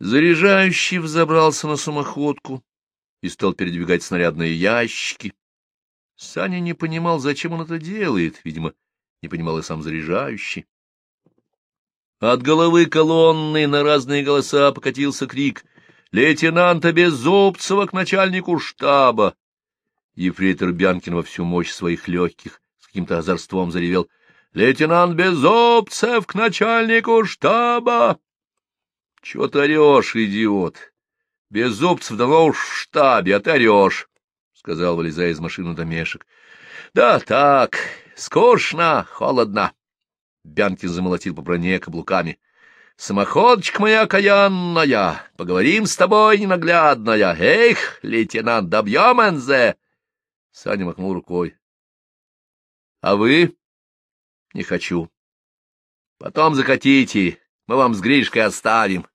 Заряжающий взобрался на самоходку и стал передвигать снарядные ящики. Саня не понимал, зачем он это делает, видимо, не понимал и сам заряжающий. От головы колонны на разные голоса покатился крик «Лейтенанта Беззубцева к начальнику штаба!» Ефрейтор Бянкин во всю мощь своих легких с каким-то озорством заревел «Лейтенант Беззубцев к начальнику штаба!» — Чего ты орешь, идиот? Беззубцев давно уж в штабе, а ты орешь, — сказал, вылезая из машины домешек. — Да так, скучно, холодно. Бянкин замолотил по броне каблуками. — Самоходочка моя окаянная, поговорим с тобой, ненаглядная. Эх, лейтенант, добьем НЗ! Саня махнул рукой. — А вы? — Не хочу. — Потом закатите, мы вам с Гришкой оставим.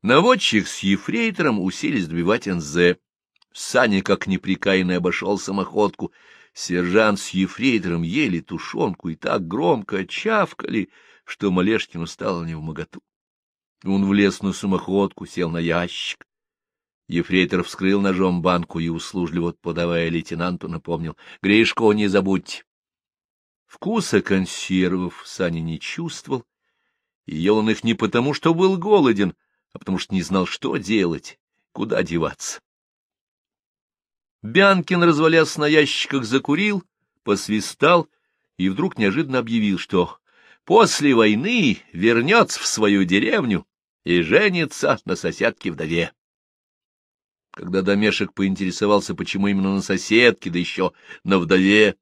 Наводчик с ефрейтором уселись добивать НЗ. Саня, как неприкаянный, обошел самоходку. Сержант с ефрейтором ели тушенку и так громко чавкали, что Малешкину стало невмоготу. Он влез на самоходку, сел на ящик. Ефрейтор вскрыл ножом банку и, услужливо подавая лейтенанту, напомнил. — Гришко, не забудьте. Вкуса консервов Саня не чувствовал, и ел он их не потому, что был голоден, а потому что не знал, что делать, куда деваться. Бянкин, развалясь на ящиках, закурил, посвистал и вдруг неожиданно объявил, что после войны вернется в свою деревню и женится на соседке-вдове. Когда домешек поинтересовался, почему именно на соседке, да еще на вдове,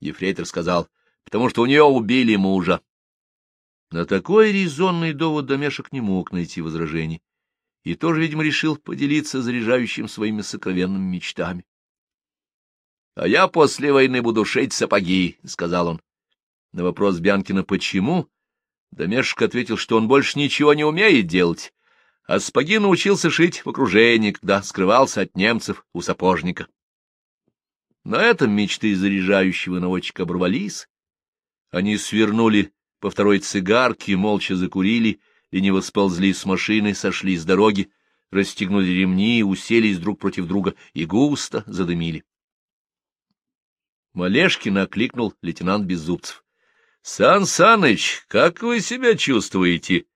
ефрейтор сказал, потому что у нее убили мужа. На такой резонный довод домешек не мог найти возражений и тоже, видимо, решил поделиться заряжающим своими сокровенными мечтами. — А я после войны буду шить сапоги, — сказал он. На вопрос Бянкина «почему?» Домешек ответил, что он больше ничего не умеет делать, а сапоги научился шить в окружении, когда скрывался от немцев у сапожника. На этом мечты заряжающего наводчика оборвались. Они свернули по второй цигарке, молча закурили, лениво сползли с машины, сошли с дороги, расстегнули ремни, уселись друг против друга и густо задымили. Малешкин окликнул лейтенант Беззубцев. — Сан Саныч, как вы себя чувствуете?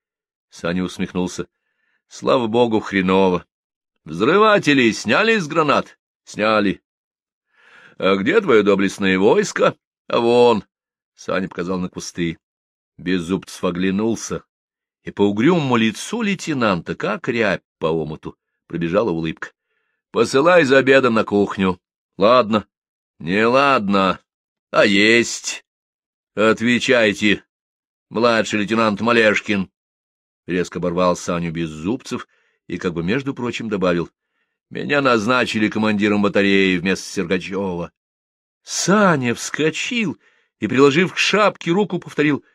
Саня усмехнулся. — Слава богу, хреново. — Взрыватели сняли из гранат? — Сняли. — А где твое доблестное войско? — А вон. Саня показал на кусты. Беззубцев оглянулся, и по угрюмому лицу лейтенанта, как рябь по омуту, пробежала улыбка. — Посылай за обедом на кухню. — Ладно. — Не ладно, а есть. — Отвечайте, младший лейтенант Малешкин. Резко оборвал Саню Беззубцев и, как бы между прочим, добавил. — Меня назначили командиром батареи вместо Сергачева. Саня вскочил и, приложив к шапке руку, повторил ——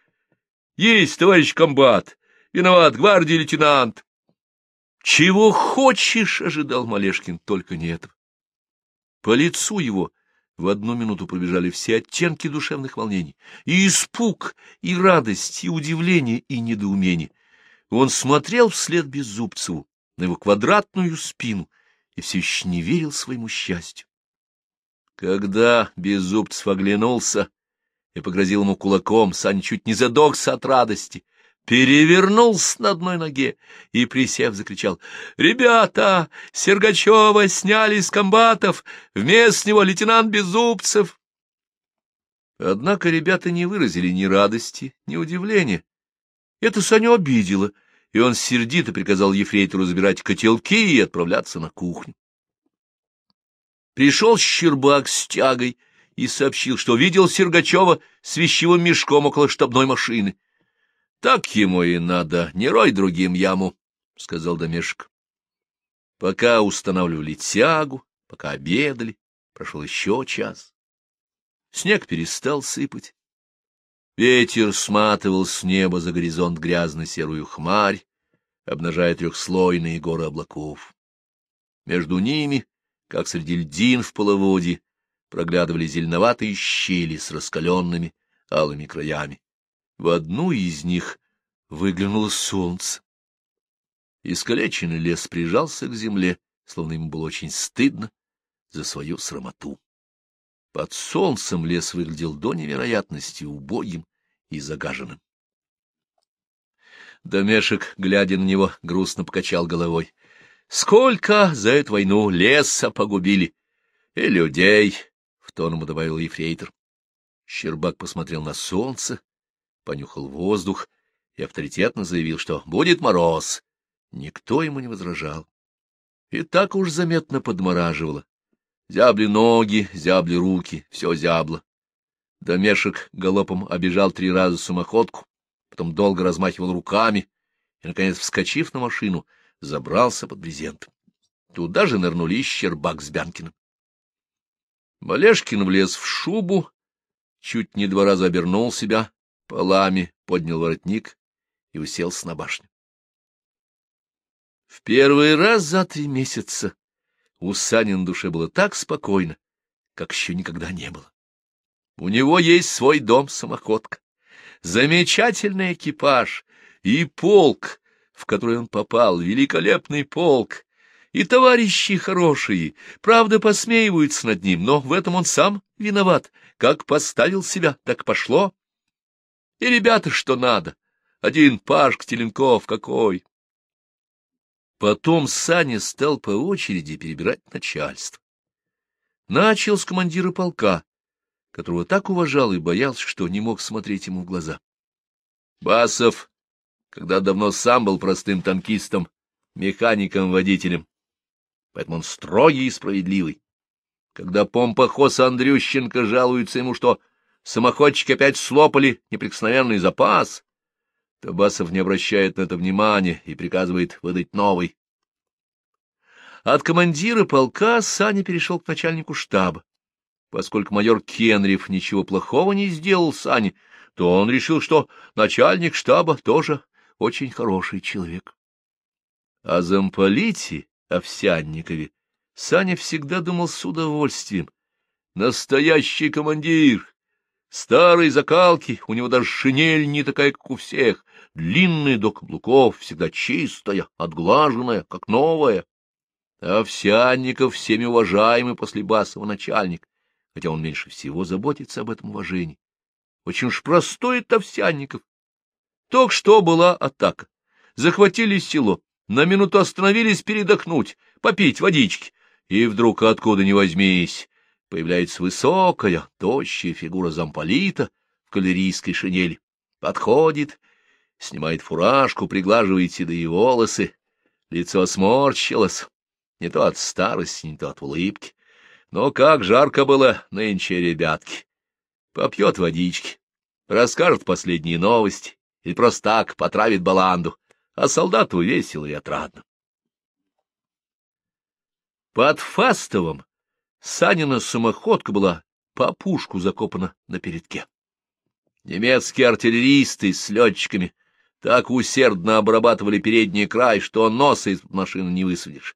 Есть, товарищ комбат! Виноват, гвардии лейтенант! — Чего хочешь? — ожидал Малешкин, только не этого. По лицу его в одну минуту пробежали все оттенки душевных волнений. И испуг, и радость, и удивление, и недоумение. Он смотрел вслед Беззубцеву на его квадратную спину и все еще не верил своему счастью. Когда Беззубцев оглянулся, и погрозил ему кулаком, Сань чуть не задохся от радости, перевернулся на одной ноге и, присев, закричал «Ребята! Сергачева сняли с комбатов! Вместо него лейтенант Беззубцев!» Однако ребята не выразили ни радости, ни удивления. Это Саню обидело, и он сердито приказал ефрейтору забирать котелки и отправляться на кухню. Пришел Щербак с тягой, и сообщил, что видел Сергачева с вещевым мешком около штабной машины. — Так ему и надо, не рой другим яму, — сказал Домешек. Пока устанавливали тягу, пока обедали, прошел еще час. Снег перестал сыпать. Ветер сматывал с неба за горизонт грязно-серую хмарь, обнажая трехслойные горы облаков. Между ними, как среди льдин в половодье, проглядывали зеленоватые щели с раскаленными алыми краями. В одну из них выглянуло солнце. Искалеченный лес прижался к земле, словно ему было очень стыдно за свою срамоту. Под солнцем лес выглядел до невероятности убогим и загаженным. Домешек, глядя на него, грустно покачал головой. Сколько за эту войну леса погубили! И людей, — в тон ему добавил ефрейтор. Щербак посмотрел на солнце, понюхал воздух и авторитетно заявил, что будет мороз. Никто ему не возражал. И так уж заметно подмораживало. Зябли ноги, зябли руки, все зябло. Домешек галопом обежал три раза самоходку, потом долго размахивал руками и, наконец, вскочив на машину, забрался под брезент. Туда же нырнули Щербак с Бянкиным. Малешкин влез в шубу, чуть не два раза обернул себя, полами поднял воротник и уселся на башню. В первый раз за три месяца у Сани на душе было так спокойно, как еще никогда не было. У него есть свой дом-самоходка, замечательный экипаж и полк, в который он попал, великолепный полк, и товарищи хорошие, правда, посмеиваются над ним, но в этом он сам виноват. Как поставил себя, так пошло. И ребята, что надо. Один Пашка Теленков какой. Потом Саня стал по очереди перебирать начальство. Начал с командира полка, которого так уважал и боялся, что не мог смотреть ему в глаза. Басов когда давно сам был простым танкистом, механиком-водителем. Поэтому он строгий и справедливый. Когда помпохоз Андрющенко жалуется ему, что самоходчики опять слопали неприкосновенный запас, Табасов не обращает на это внимания и приказывает выдать новый. От командира полка Саня перешел к начальнику штаба. Поскольку майор Кенрев ничего плохого не сделал Сане, то он решил, что начальник штаба тоже очень хороший человек. О замполите, Овсянникове, Саня всегда думал с удовольствием. Настоящий командир, старой закалки, у него даже шинель не такая, как у всех, длинная до каблуков, всегда чистая, отглаженная, как новая. Овсянников всеми уважаемый после Басова начальник, хотя он меньше всего заботится об этом уважении. Очень уж простой это Овсянников, только что была атака. Захватили село, на минуту остановились передохнуть, попить водички. И вдруг, откуда ни возьмись, появляется высокая, тощая фигура замполита в калерийской шинели. Подходит, снимает фуражку, приглаживает седые волосы. Лицо сморщилось, не то от старости, не то от улыбки. Но как жарко было нынче, ребятки. Попьет водички, расскажет последние новости, или просто так потравит баланду, а солдату весело и отрадно. Под Фастовым Санина самоходка была по пушку закопана на передке. Немецкие артиллеристы с летчиками так усердно обрабатывали передний край, что носа из машины не высадишь.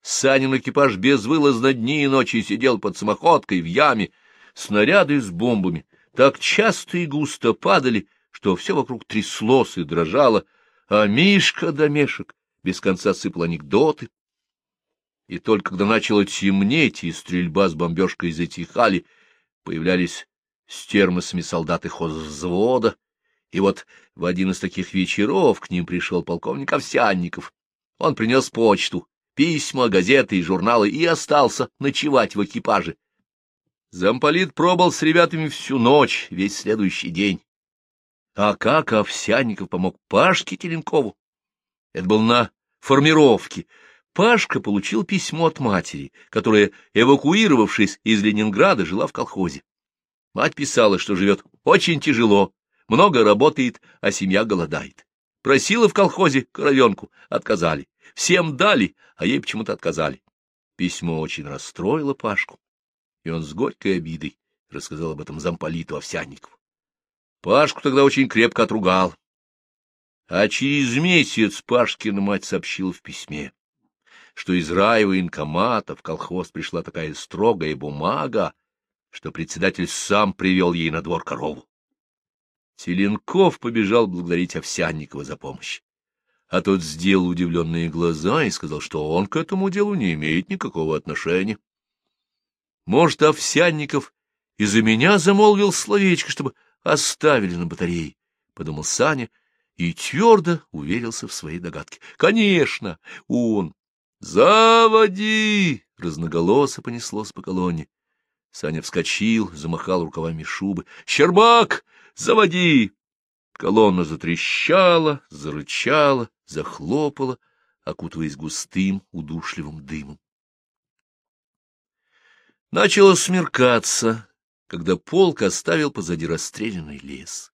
Санин экипаж безвылазно дни и ночи сидел под самоходкой в яме, снаряды с бомбами так часто и густо падали, что все вокруг тряслось и дрожало, а Мишка Домешек без конца сыпал анекдоты. И только когда начало темнеть, и стрельба с бомбежкой затихали, появлялись с термосами солдаты хозвзвода, и вот в один из таких вечеров к ним пришел полковник Овсянников. Он принес почту, письма, газеты и журналы и остался ночевать в экипаже. Замполит пробыл с ребятами всю ночь, весь следующий день. А как Овсянников помог Пашке Теленкову? Это был на формировке. Пашка получил письмо от матери, которая, эвакуировавшись из Ленинграда, жила в колхозе. Мать писала, что живет очень тяжело, много работает, а семья голодает. Просила в колхозе коровенку, отказали. Всем дали, а ей почему-то отказали. Письмо очень расстроило Пашку, и он с горькой обидой рассказал об этом замполиту Овсянникову. Пашку тогда очень крепко отругал. А через месяц Пашкина мать сообщила в письме, что из Раева инкомата в колхоз пришла такая строгая бумага, что председатель сам привел ей на двор корову. Теленков побежал благодарить Овсянникова за помощь. а тот сделал удивленные глаза и сказал, что он к этому делу не имеет никакого отношения. Может, Овсянников из-за меня замолвил словечко, чтобы оставили на батарее, — подумал Саня и твердо уверился в своей догадке. Конечно, он. «Заводи!» — разноголосо понеслось по колонне. Саня вскочил, замахал рукавами шубы. «Щербак, заводи!» Колонна затрещала, зарычала, захлопала, окутываясь густым, удушливым дымом. Начало смеркаться, когда полк оставил позади расстрелянный лес.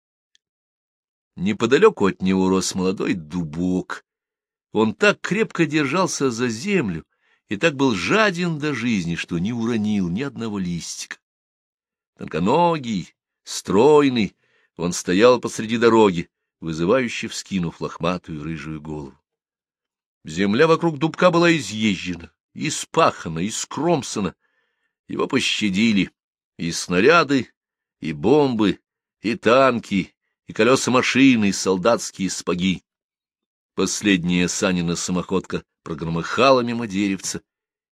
Неподалеку от него рос молодой дубок. Он так крепко держался за землю и так был жаден до жизни, что не уронил ни одного листика. Тонконогий, стройный, он стоял посреди дороги, вызывающе вскинув лохматую рыжую голову. Земля вокруг дубка была изъезжена, испахана, искромсана, его пощадили и снаряды, и бомбы, и танки, и колеса машины, и солдатские спаги. Последняя Санина самоходка прогромыхала мимо деревца,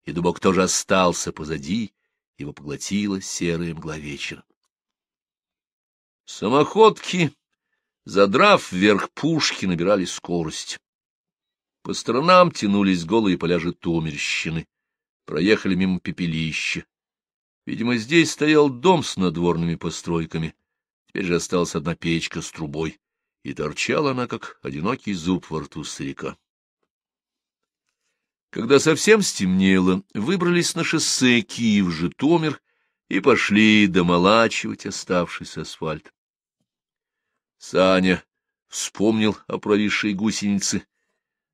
и дубок тоже остался позади, его поглотила серая мгла вечера. Самоходки, задрав вверх пушки, набирали скорость. По сторонам тянулись голые поля Житомирщины, проехали мимо пепелища. Видимо, здесь стоял дом с надворными постройками. Теперь же осталась одна печка с трубой, и торчала она, как одинокий зуб во рту старика. Когда совсем стемнело, выбрались на шоссе Киев-Житомир и пошли домолачивать оставшийся асфальт. Саня вспомнил о провисшей гусенице,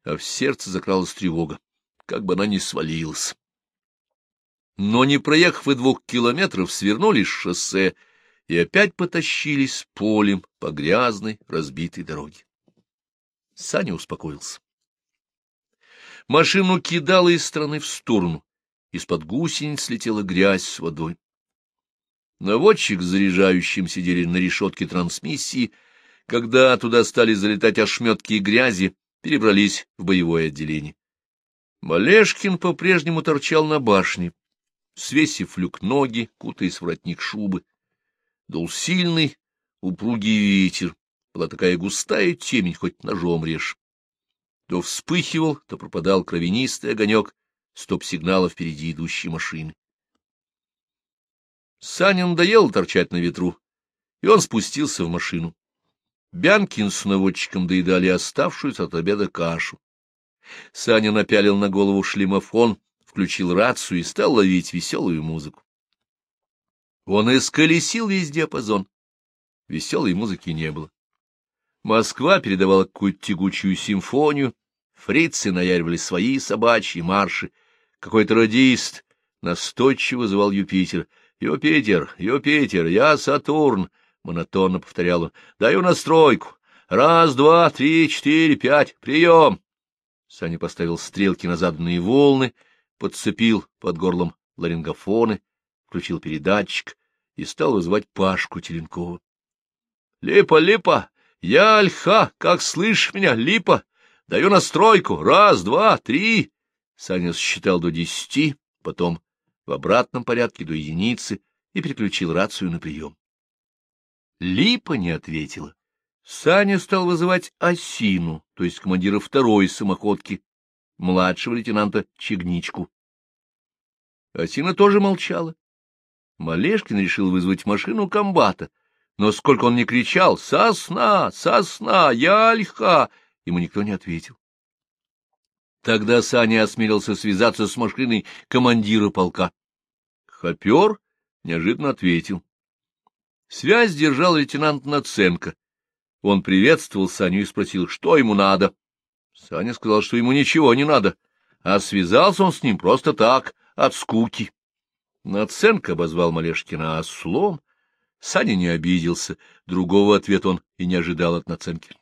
а в сердце закралась тревога, как бы она ни свалилась но, не проехав и двух километров, свернули с шоссе и опять потащились полем по грязной, разбитой дороге. Саня успокоился. Машину кидало из стороны в сторону, из-под гусениц летела грязь с водой. Наводчик с заряжающим сидели на решетке трансмиссии, когда туда стали залетать ошметки и грязи, перебрались в боевое отделение. Малешкин по-прежнему торчал на башне, свесив люк ноги, кутаясь в воротник шубы. Дул сильный, упругий ветер, была такая густая темень, хоть ножом режь. То вспыхивал, то пропадал кровянистый огонек стоп-сигнала впереди идущей машины. Саня надоело торчать на ветру, и он спустился в машину. Бянкин с наводчиком доедали оставшуюся от обеда кашу. Саня напялил на голову шлемофон — включил рацию и стал ловить веселую музыку. Он исколесил весь диапазон. Веселой музыки не было. Москва передавала какую-то тягучую симфонию, фрицы наяривали свои собачьи марши. Какой-то радист настойчиво звал Юпитер. «Юпитер, Юпитер, я Сатурн!» — монотонно повторял он. «Даю настройку. Раз, два, три, четыре, пять. Прием!» Саня поставил стрелки на заданные волны — подцепил под горлом ларингофоны, включил передатчик и стал вызывать Пашку Теленкова. — Липа, Липа, я Альха, как слышишь меня, Липа? Даю настройку. Раз, два, три. Саня считал до десяти, потом в обратном порядке до единицы и переключил рацию на прием. Липа не ответила. Саня стал вызывать Осину, то есть командира второй самоходки, младшего лейтенанта Чегничку. Осина тоже молчала. Малешкин решил вызвать машину комбата, но сколько он ни кричал «Сосна! Сосна! Яльха!» ему никто не ответил. Тогда Саня осмелился связаться с машиной командира полка. Хопер неожиданно ответил. Связь держал лейтенант Наценко. Он приветствовал Саню и спросил, что ему надо. Саня сказал, что ему ничего не надо, а связался он с ним просто так, от скуки. Наценко обозвал Малешкина ослом. Саня не обиделся, другого ответа он и не ожидал от Наценки.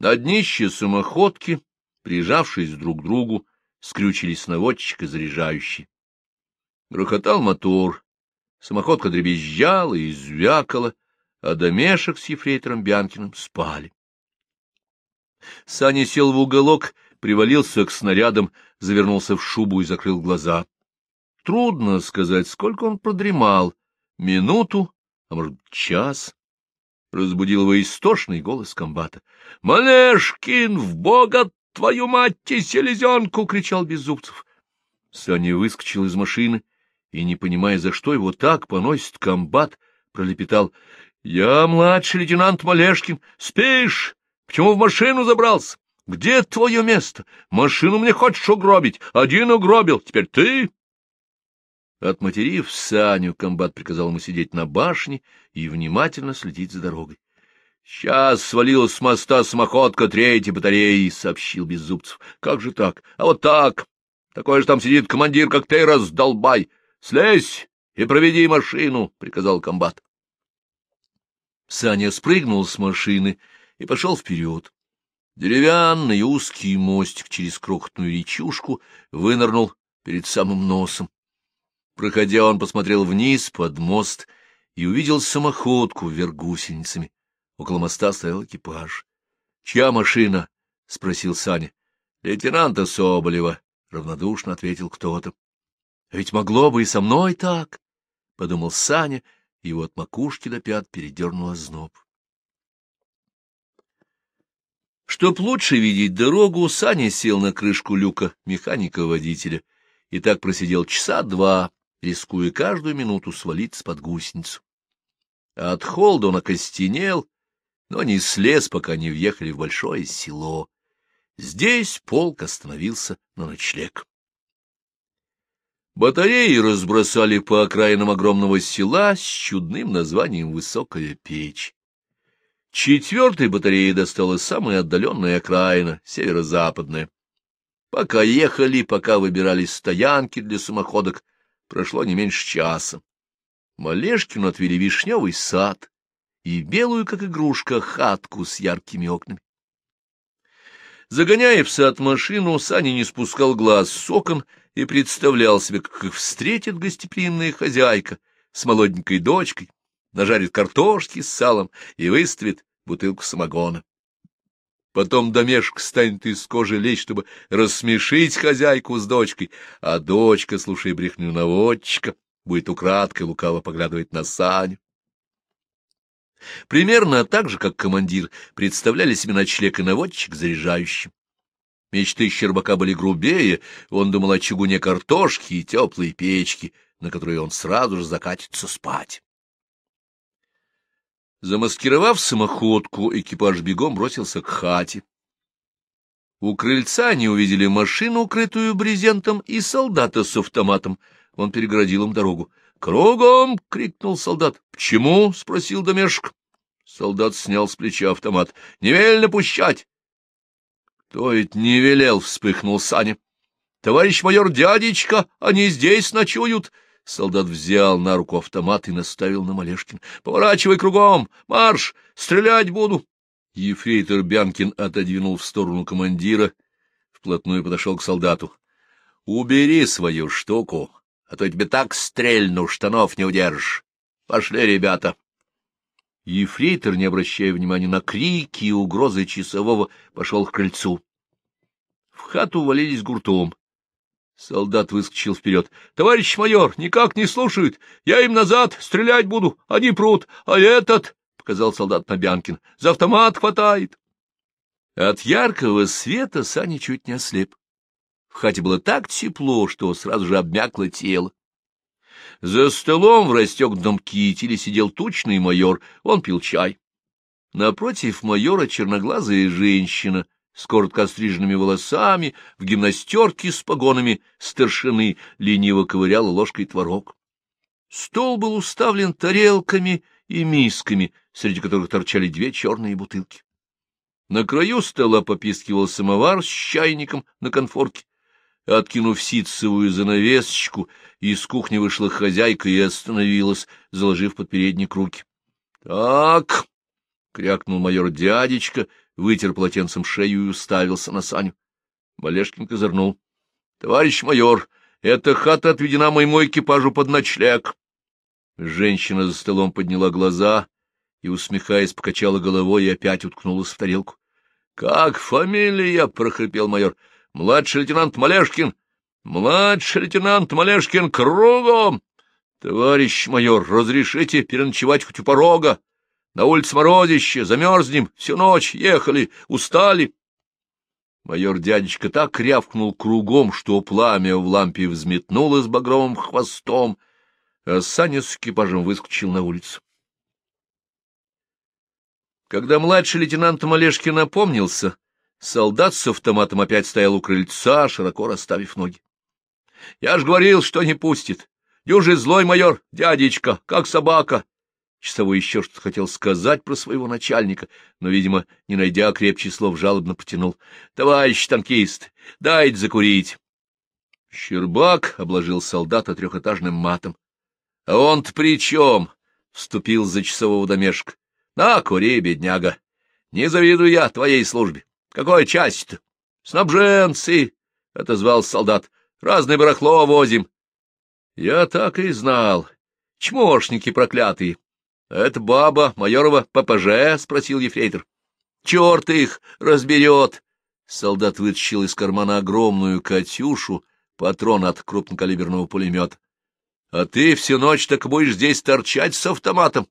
На днище самоходки, прижавшись друг к другу, скрючились наводчик и заряжающий. Грохотал мотор, самоходка дребезжала и звякала, а домешек с ефрейтором Бянкиным спали. Саня сел в уголок, привалился к снарядам, завернулся в шубу и закрыл глаза. Трудно сказать, сколько он продремал. Минуту, а может, час. Разбудил его истошный голос комбата. — Малешкин, в бога твою мать и селезенку! — кричал Беззубцев. Саня выскочил из машины и, не понимая, за что его так поносит комбат, пролепетал. — Я младший лейтенант Малешкин. Спишь? Почему в машину забрался? Где твое место? Машину мне хочешь угробить. Один угробил, теперь ты. Отматерив Саню, комбат приказал ему сидеть на башне и внимательно следить за дорогой. — Сейчас свалилась с моста самоходка третьей батареи, — сообщил Беззубцев. — Как же так? А вот так. Такой же там сидит командир, как ты, раздолбай. Слезь и проведи машину, — приказал комбат. Саня спрыгнул с машины и пошел вперед. Деревянный узкий мостик через крохотную речушку вынырнул перед самым носом. Проходя, он посмотрел вниз под мост и увидел самоходку вверх гусеницами. Около моста стоял экипаж. — Чья машина? — спросил Саня. — Лейтенанта Соболева, — равнодушно ответил кто-то. — А ведь могло бы и со мной так, — подумал Саня, и его от макушки до пят передернуло зноб. Чтоб лучше видеть дорогу, Саня сел на крышку люка механика-водителя и так просидел часа два, рискуя каждую минуту свалиться под гусеницу. От холода он окостенел, но не слез, пока не въехали в большое село. Здесь полк остановился на ночлег. Батареи разбросали по окраинам огромного села с чудным названием «Высокая печь». Четвертой батареи досталась самая отдаленная окраина, северо-западная. Пока ехали, пока выбирали стоянки для самоходок, прошло не меньше часа. Малешкину отвели вишневый сад и белую, как игрушка, хатку с яркими окнами. Загоняя в сад машину, Саня не спускал глаз с окон и представлял себе, как их встретит гостеприимная хозяйка с молоденькой дочкой, нажарит картошки с салом и выставит бутылку самогона. Потом домешек станет из кожи лечь, чтобы рассмешить хозяйку с дочкой, а дочка, слушая брехню наводчика, будет украдкой лукаво поглядывать на Саню. Примерно так же, как командир, представляли себе ночлег и наводчик заряжающим. Мечты Щербака были грубее, он думал о чугуне картошки и теплой печки, на которой он сразу же закатится спать. Замаскировав самоходку, экипаж бегом бросился к хате. У крыльца они увидели машину, укрытую брезентом, и солдата с автоматом. Он перегородил им дорогу. «Кругом!» — крикнул солдат. «Почему?» — спросил Домешек. Солдат снял с плеча автомат. «Не велено пущать!» «Кто это не велел?» — вспыхнул Саня. «Товарищ майор дядечка, они здесь ночуют!» Солдат взял на руку автомат и наставил на Малешкин. — Поворачивай кругом! Марш! Стрелять буду! Ефрейтор Бянкин отодвинул в сторону командира, вплотную подошел к солдату. — Убери свою штуку, а то тебе так стрельну, штанов не удержишь. Пошли, ребята! Ефрейтор, не обращая внимания на крики и угрозы часового, пошел к крыльцу. В хату валились гуртом. Солдат выскочил вперед. — Товарищ майор, никак не слушают. Я им назад стрелять буду. Они прут. А этот, — показал солдат Набянкин, — за автомат хватает. От яркого света Саня чуть не ослеп. В хате было так тепло, что сразу же обмякло тело. За столом в расстегнутом кителе сидел тучный майор, он пил чай. Напротив майора черноглазая женщина с коротко остриженными волосами, в гимнастерке с погонами старшины, лениво ковыряла ложкой творог. Стол был уставлен тарелками и мисками, среди которых торчали две черные бутылки. На краю стола попискивал самовар с чайником на конфорке. Откинув ситцевую занавесочку, из кухни вышла хозяйка и остановилась, заложив под передник руки. — Так, — крякнул майор дядечка, вытер полотенцем шею и уставился на Саню. Малешкин козырнул. — Товарищ майор, эта хата отведена моему экипажу под ночлег. Женщина за столом подняла глаза и, усмехаясь, покачала головой и опять уткнулась в тарелку. — Как фамилия? — прохрипел майор. — Младший лейтенант Малешкин. — Младший лейтенант Малешкин кругом! — Товарищ майор, разрешите переночевать хоть у порога? На улице морозище, замерзнем, всю ночь ехали, устали. Майор дядечка так рявкнул кругом, что пламя в лампе взметнулось багровым хвостом, а Саня с экипажем выскочил на улицу. Когда младший лейтенант Малешкин напомнился, солдат с автоматом опять стоял у крыльца, широко расставив ноги. — Я ж говорил, что не пустит. Дюжий злой майор, дядечка, как собака. Часовой еще что-то хотел сказать про своего начальника, но, видимо, не найдя крепче слов, жалобно потянул. — Товарищ танкист, дайте закурить. Щербак обложил солдата трехэтажным матом. — А он-то при чем? — вступил за часового домешка. — На, кури, бедняга. Не завидую я твоей службе. Какой часть-то? — Снабженцы, — отозвал солдат. — Разное барахло возим. — Я так и знал. Чмошники проклятые. — Это баба майорова ППЖ? — спросил ефрейтор. — Черт их разберет! Солдат вытащил из кармана огромную «Катюшу», патрон от крупнокалиберного пулемета. — А ты всю ночь так будешь здесь торчать с автоматом?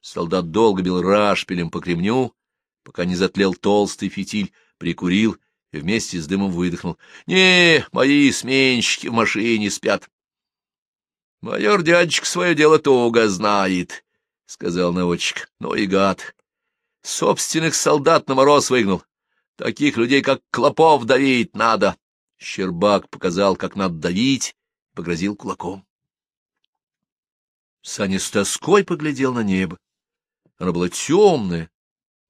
Солдат долго бил рашпилем по кремню, пока не затлел толстый фитиль, прикурил и вместе с дымом выдохнул. — Не, мои сменщики в машине спят. Майор дядечка свое дело туго знает. — сказал наводчик. — Ну и гад! Собственных солдат на мороз выгнал. Таких людей, как Клопов, давить надо. Щербак показал, как надо давить, погрозил кулаком. Саня с тоской поглядел на небо. Оно было темное,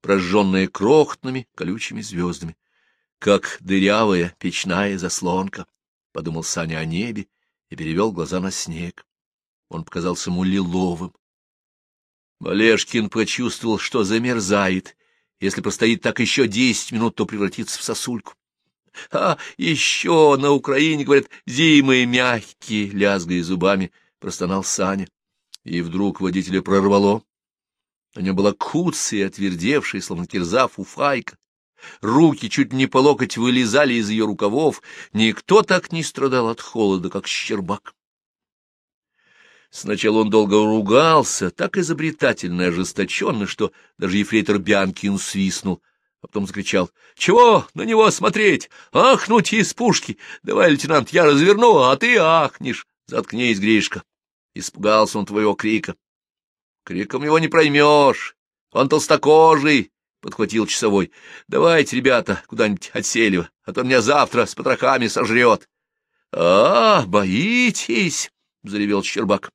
прожженное крохотными колючими звездами, как дырявая печная заслонка, — подумал Саня о небе и перевел глаза на снег. Он показался ему лиловым. Малешкин почувствовал, что замерзает. Если простоит так еще десять минут, то превратится в сосульку. — А еще на Украине, говорят, зимы мягкие, — лязгая зубами, простонал Саня. И вдруг водителя прорвало. На нем была куция, отвердевшая, словно кирза, фуфайка. Руки чуть не по локоть вылезали из ее рукавов. Никто так не страдал от холода, как Щербак. Сначала он долго ругался, так изобретательно и ожесточенно, что даже ефрейтор Бянкин свистнул, а потом закричал. — Чего на него смотреть? Ахнуть из пушки! Давай, лейтенант, я разверну, а ты ахнешь. Заткнись, Гришка. Испугался он твоего крика. Криком его не проймешь. Он толстокожий, — подхватил часовой. — Давайте, ребята, куда-нибудь отсели, а то меня завтра с потрохами сожрет. — А, боитесь? — заревел Щербак.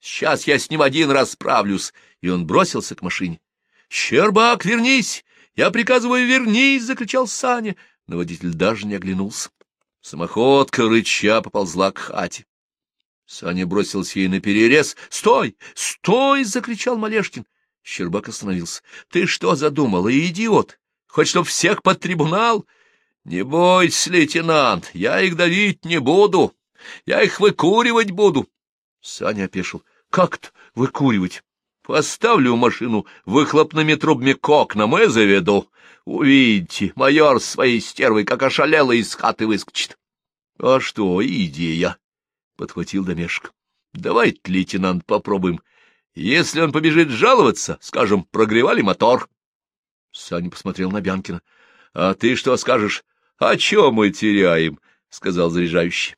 Сейчас я с ним один раз справлюсь. И он бросился к машине. — Щербак, вернись! Я приказываю, вернись! — закричал Саня. Но водитель даже не оглянулся. Самоходка рыча поползла к хате. Саня бросился ей на перерез. «Стой! Стой!» — закричал Малешкин. Щербак остановился. «Ты что задумала, идиот? Хоть чтоб всех под трибунал?» «Не бойся, лейтенант, я их давить не буду. Я их выкуривать буду». Саня опешил. Как-то выкуривать? Поставлю машину выхлопными трубами к окнам и заведу. Увидите, майор своей стервой, как ошалела, из хаты выскочит. — А что, идея? — подхватил Домешек. — Давайте, лейтенант, попробуем. Если он побежит жаловаться, скажем, прогревали мотор. Саня посмотрел на Бянкина. — А ты что скажешь? — О чем мы теряем? — сказал заряжающий.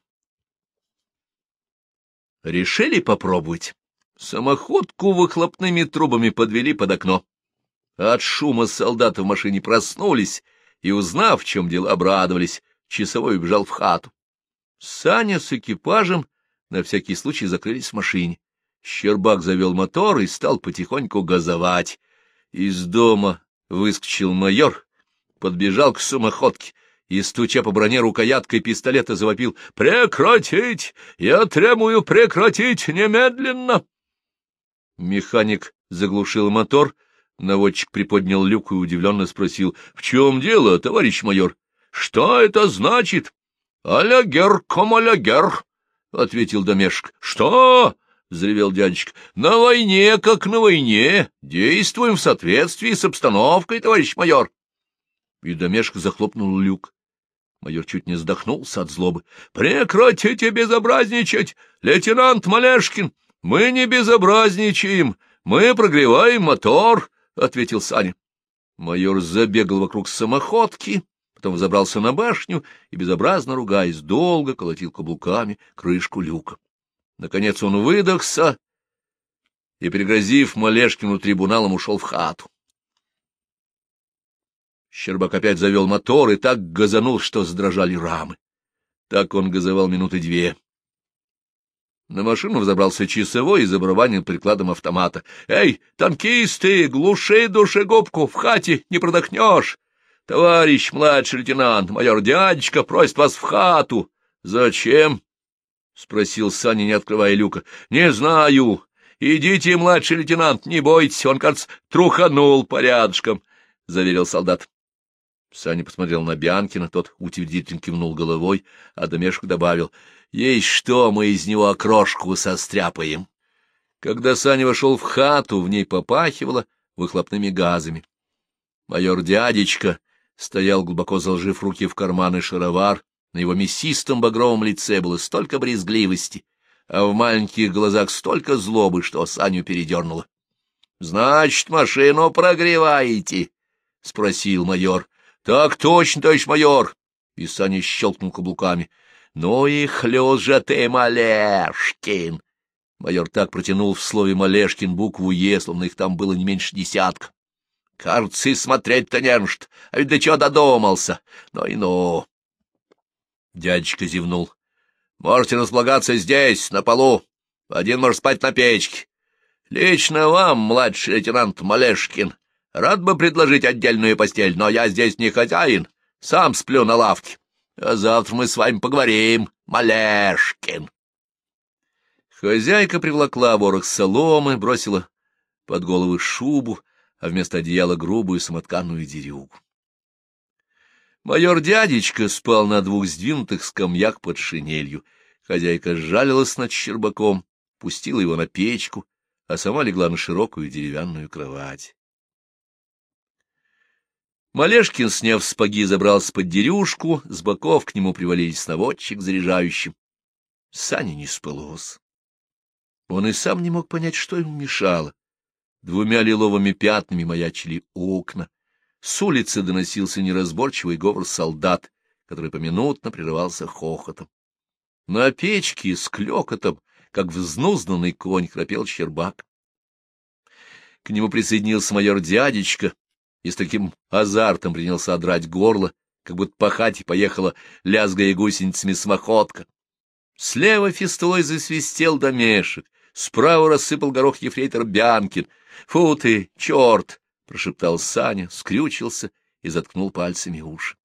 Решили попробовать. Самоходку выхлопными трубами подвели под окно. От шума солдаты в машине проснулись и, узнав, в чем дело, обрадовались. Часовой убежал в хату. Саня с экипажем на всякий случай закрылись в машине. Щербак завел мотор и стал потихоньку газовать. Из дома выскочил майор, подбежал к самоходке и, стуча по броне рукояткой пистолета, завопил «Прекратить! Я требую прекратить немедленно!» Механик заглушил мотор, наводчик приподнял люк и удивленно спросил, — В чем дело, товарищ майор? — Что это значит? — Алягер, ком алягер, — ответил Домешек. — Что? — взревел дядечка. — На войне, как на войне. Действуем в соответствии с обстановкой, товарищ майор. и домешко захлопнул люк. Майор чуть не вздохнулся от злобы. — Прекратите безобразничать, лейтенант Малешкин! Мы не безобразничаем, мы прогреваем мотор, — ответил Саня. Майор забегал вокруг самоходки, потом забрался на башню и, безобразно ругаясь, долго колотил каблуками крышку люка. Наконец он выдохся и, пригрозив Малешкину трибуналом, ушел в хату. Щербак опять завел мотор и так газанул, что задрожали рамы. Так он газовал минуты две. На машину взобрался часовой и забарабанил прикладом автомата. — Эй, танкисты, глуши душегубку, в хате не продохнешь! Товарищ младший лейтенант, майор дядечка просит вас в хату. — Зачем? — спросил Саня, не открывая люка. — Не знаю. Идите, младший лейтенант, не бойтесь, он, кажется, труханул порядочком, — заверил солдат. Саня посмотрел на Бянкина, тот утвердительно кивнул головой, а Домешку добавил, — Есть что, мы из него окрошку состряпаем. Когда Саня вошел в хату, в ней попахивало выхлопными газами. Майор дядечка стоял, глубоко заложив руки в карманы шаровар, на его мясистом багровом лице было столько брезгливости, а в маленьких глазах столько злобы, что Саню передернуло. — Значит, машину прогреваете? — спросил майор. — Так точно, товарищ майор! И Саня щелкнул каблуками. — Ну и хлёст же ты, Малешкин! Майор так протянул в слове Малешкин букву «Е», словно их там было не меньше десятка. И смотреть-то не может, а ведь до чего додумался. Ну и ну. Дядечка зевнул. — Можете располагаться здесь, на полу. Один может спать на печке. Лично вам, младший лейтенант Малешкин, Рад бы предложить отдельную постель, но я здесь не хозяин, сам сплю на лавке. А завтра мы с вами поговорим, Малешкин. Хозяйка привлекла ворох соломы, бросила под головы шубу, а вместо одеяла грубую самотканную дерюгу. Майор дядечка спал на двух сдвинутых скамьях под шинелью. Хозяйка сжалилась над Щербаком, пустила его на печку, а сама легла на широкую деревянную кровать. Малешкин, сняв спаги, забрался под дерюшку, с боков к нему привалились наводчик заряжающим. Саня не спалось. Он и сам не мог понять, что ему мешало. Двумя лиловыми пятнами маячили окна. С улицы доносился неразборчивый говор солдат, который поминутно прерывался хохотом. На печке с клёкотом, как взнузнанный конь, храпел Щербак. К нему присоединился майор дядечка, и с таким азартом принялся драть горло, как будто по хате поехала, лязгая гусеницами самоходка. Слева фистолой засвистел домешек, справа рассыпал горох ефрейтор Бянкин. — Фу ты, черт! — прошептал Саня, скрючился и заткнул пальцами уши.